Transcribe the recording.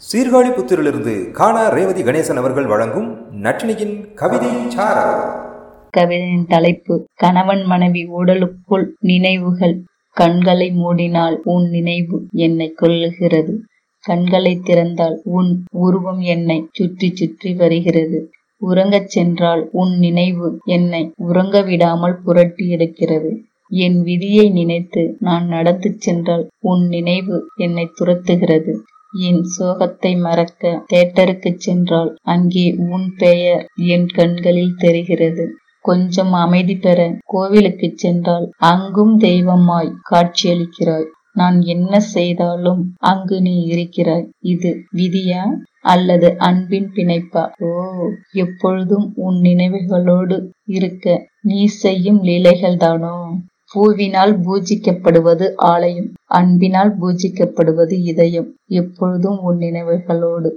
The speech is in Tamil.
சீர்காழி புத்திரிலிருந்து காணா ரேவதி கணேசன் அவர்கள் வழங்கும் நட்டினியின் கவிதை கவிதையின் தலைப்பு கணவன் மனைவி உடலுக்குள் நினைவுகள். கண்களை மூடினால் உன் நினைவு என்னை கொல்லுகிறது. கண்களை திறந்தால் உன் உருவம் என்னை சுற்றி சுற்றி வருகிறது. உறங்கச் சென்றால் உன் நினைவு என்னை உறங்க விடாமல் புரட்டி எடுக்கிறது. என் விதியை நினைத்து நான் நடந்து சென்றால் உன் நினைவு என்னை துரத்துகிறது. என் சோகத்தை மறக்க தேட்டருக்குச் சென்றால் அங்கே உன் பெயர் என் கண்களில் தெரிகிறது. கொஞ்சம் அமைதி பெற கோவிலுக்குச் சென்றால் அங்கும் தெய்வமாய் காட்சியளிக்கிறாய். நான் என்ன செய்தாலும் அங்கு நீ இருக்கிறாய். இது விதியா அல்லது அன்பின் பிணைப்பா? ஓ எப்பொழுதும் உன் நினைவுகளோடு இருக்க நீ செய்யும் லீலைகள் தானோ பூவினால் பூஜிக்கப்படுவது ஆலயம் அன்பினால் பூஜிக்கப்படுவது இதயம் எப்பொழுதும் உன் நினைவுகளோடு.